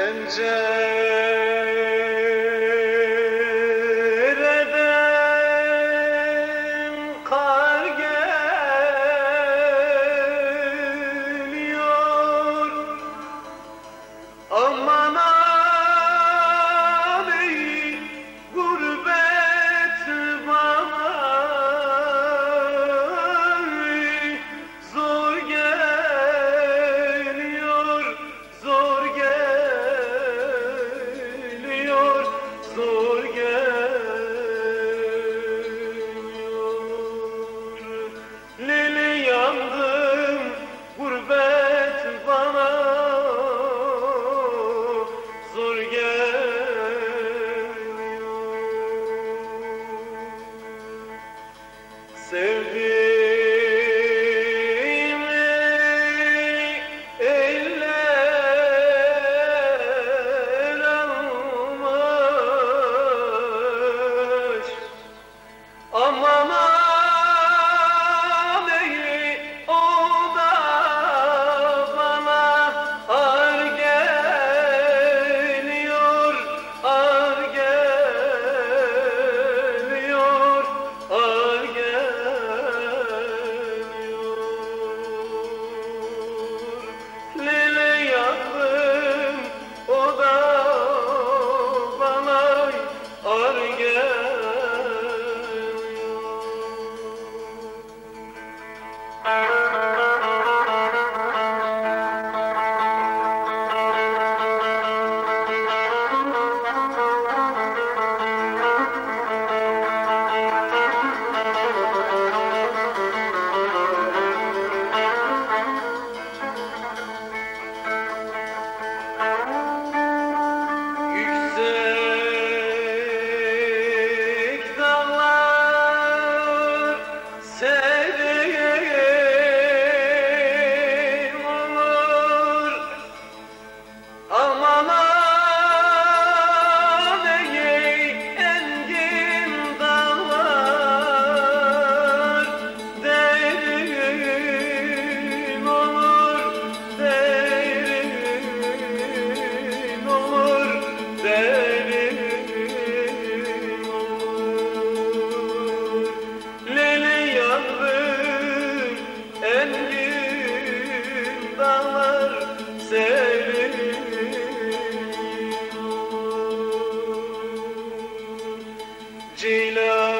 and servir. Dağlar serin. Ceylan